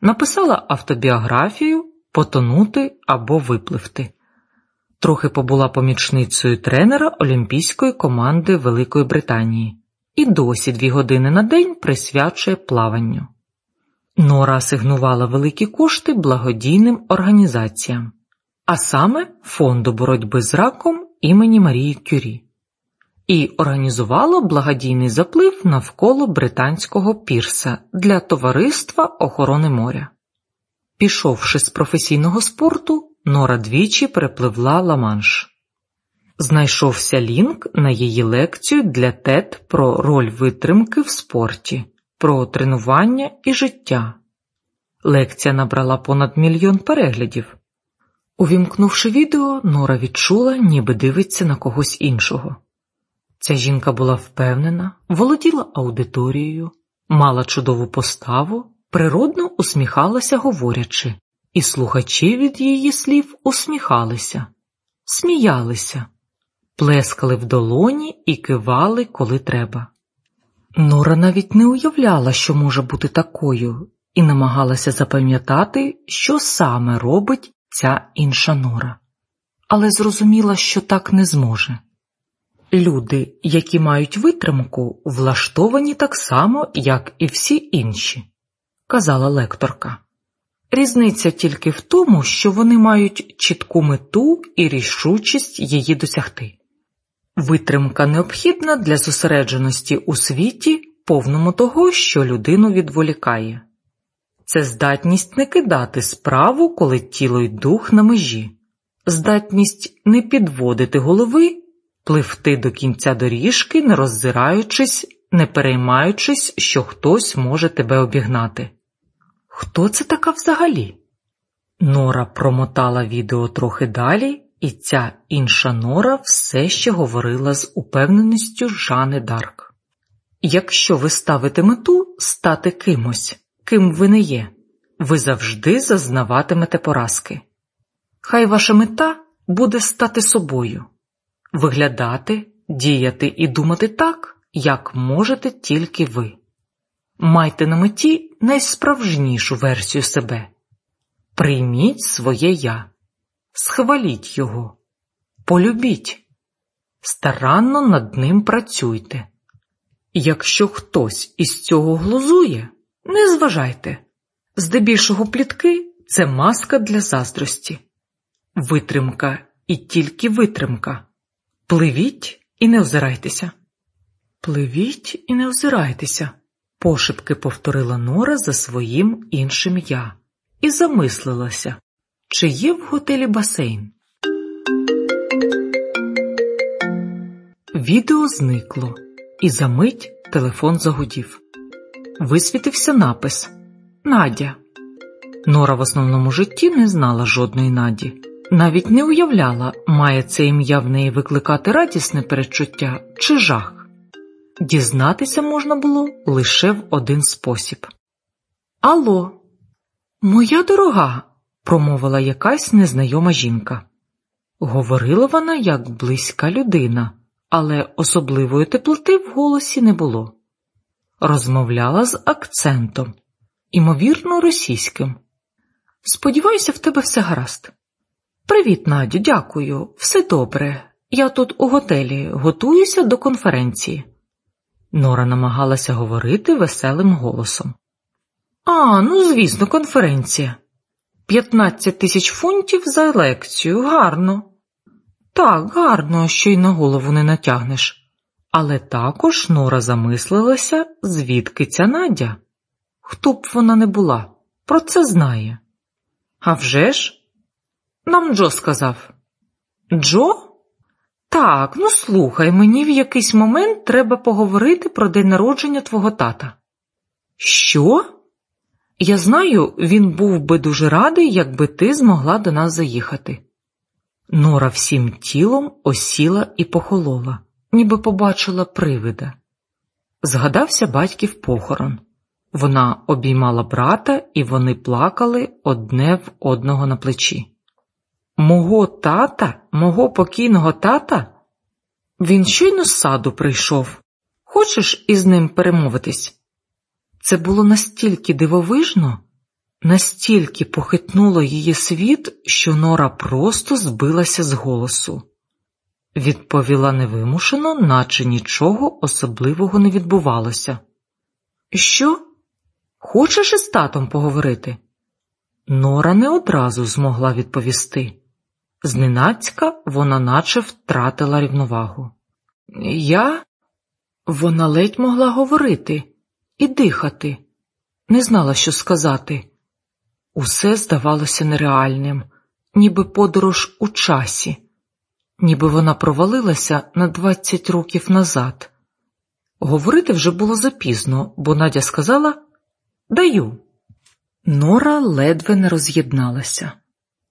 написала автобіографію, потонути або випливти. Трохи побула помічницею тренера Олімпійської команди Великої Британії і досі дві години на день присвячує плаванню. Нора асигнувала великі кошти благодійним організаціям, а саме Фонду боротьби з раком імені Марії Кюрі, і організувала благодійний заплив навколо британського пірса для Товариства охорони моря. Пішовши з професійного спорту, Нора двічі перепливла Ла-Манш. Знайшовся лінк на її лекцію для ТЕТ про роль витримки в спорті, про тренування і життя. Лекція набрала понад мільйон переглядів. Увімкнувши відео, Нора відчула, ніби дивиться на когось іншого. Ця жінка була впевнена, володіла аудиторією, мала чудову поставу, природно усміхалася, говорячи, і слухачі від її слів усміхалися, сміялися, плескали в долоні і кивали, коли треба. Нора навіть не уявляла, що може бути такою, і намагалася запам'ятати, що саме робить ця інша нора, але зрозуміла, що так не зможе. Люди, які мають витримку, влаштовані так само, як і всі інші, казала лекторка. Різниця тільки в тому, що вони мають чітку мету і рішучість її досягти. Витримка необхідна для зосередженості у світі, повному того, що людину відволікає. Це здатність не кидати справу, коли тіло й дух на межі, здатність не підводити голови, пливти до кінця доріжки, не роззираючись, не переймаючись, що хтось може тебе обігнати. Хто це така взагалі? Нора промотала відео трохи далі, і ця інша Нора все ще говорила з упевненістю Жани Дарк. Якщо ви ставите мету стати кимось, ким ви не є, ви завжди зазнаватимете поразки. Хай ваша мета буде стати собою, виглядати, діяти і думати так, як можете тільки ви. Майте на меті найсправжнішу версію себе. Прийміть своє я, схваліть його, полюбіть, старанно над ним працюйте. Якщо хтось із цього глузує, не зважайте. Здебільшого плітки це маска для заздрості, витримка і тільки витримка. Пливіть і не озирайтеся. Пливіть і не озирайтеся, пошепки повторила Нора за своїм іншим я і замислилася, чи є в готелі басейн. Відео зникло, і за мить телефон загудів. Висвітився напис Надя. Нора в основному житті не знала жодної наді, навіть не уявляла, має це ім'я в неї викликати радісне перечуття чи жах. Дізнатися можна було лише в один спосіб. Алло, моя дорога, промовила якась незнайома жінка. Говорила вона як близька людина, але особливої теплоти в голосі не було. Розмовляла з акцентом, імовірно, російським. Сподіваюся, в тебе все гаразд. Привіт, Надю, дякую, все добре. Я тут у готелі готуюся до конференції. Нора намагалася говорити веселим голосом. А, ну, звісно, конференція. 15 тисяч фунтів за лекцію, гарно. Так, гарно, що й на голову не натягнеш. Але також Нора замислилася, звідки ця Надя. Хто б вона не була, про це знає. А вже ж? Нам Джо сказав. Джо? Так, ну слухай, мені в якийсь момент треба поговорити про день народження твого тата. Що? Я знаю, він був би дуже радий, якби ти змогла до нас заїхати. Нора всім тілом осіла і похолола, ніби побачила привида. Згадався батьків похорон. Вона обіймала брата, і вони плакали одне в одного на плечі. Мого тата, мого покійного тата? Він щойно з саду прийшов. Хочеш із ним перемовитись? Це було настільки дивовижно, настільки похитнуло її світ, що Нора просто збилася з голосу. Відповіла невимушено, наче нічого особливого не відбувалося. Що? Хочеш із татом поговорити? Нора не одразу змогла відповісти. Зненацька вона наче втратила рівновагу. Я вона ледь могла говорити і дихати, не знала, що сказати. Усе здавалося нереальним, ніби подорож у часі, ніби вона провалилася на двадцять років назад. Говорити вже було запізно, бо Надя сказала Даю. Нора ледве не роз'єдналася.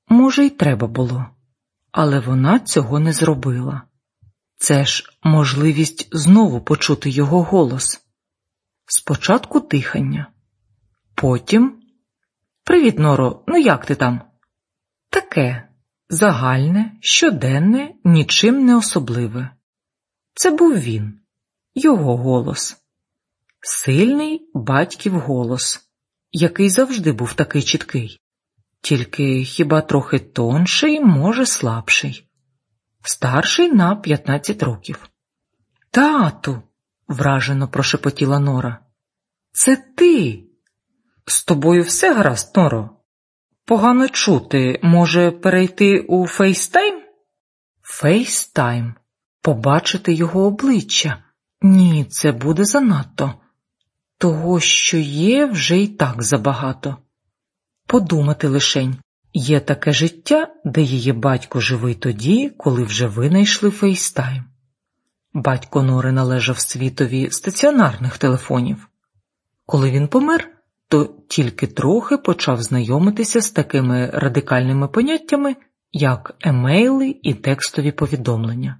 Може, й треба було, але вона цього не зробила. Це ж можливість знову почути його голос. Спочатку дихання, потім Привіт, Норо, ну як ти там? Таке загальне, щоденне, нічим не особливе. Це був він, його голос, сильний батьків голос, який завжди був такий чіткий, тільки хіба трохи тонший, може, слабший, старший на 15 років. Тату, вражено прошепотіла Нора. Це ти. З тобою все гаразд, Норо? Погано чути, може, перейти у фейстайм? Фейстайм. Побачити його обличчя. Ні, це буде занадто. Того, що є, вже й так забагато. Подумати лишень, є таке життя, де її батько живий тоді, коли вже винайшли фейстайм. Батько Нори належав світові стаціонарних телефонів. Коли він помер, то тільки трохи почав знайомитися з такими радикальними поняттями, як емейли і текстові повідомлення.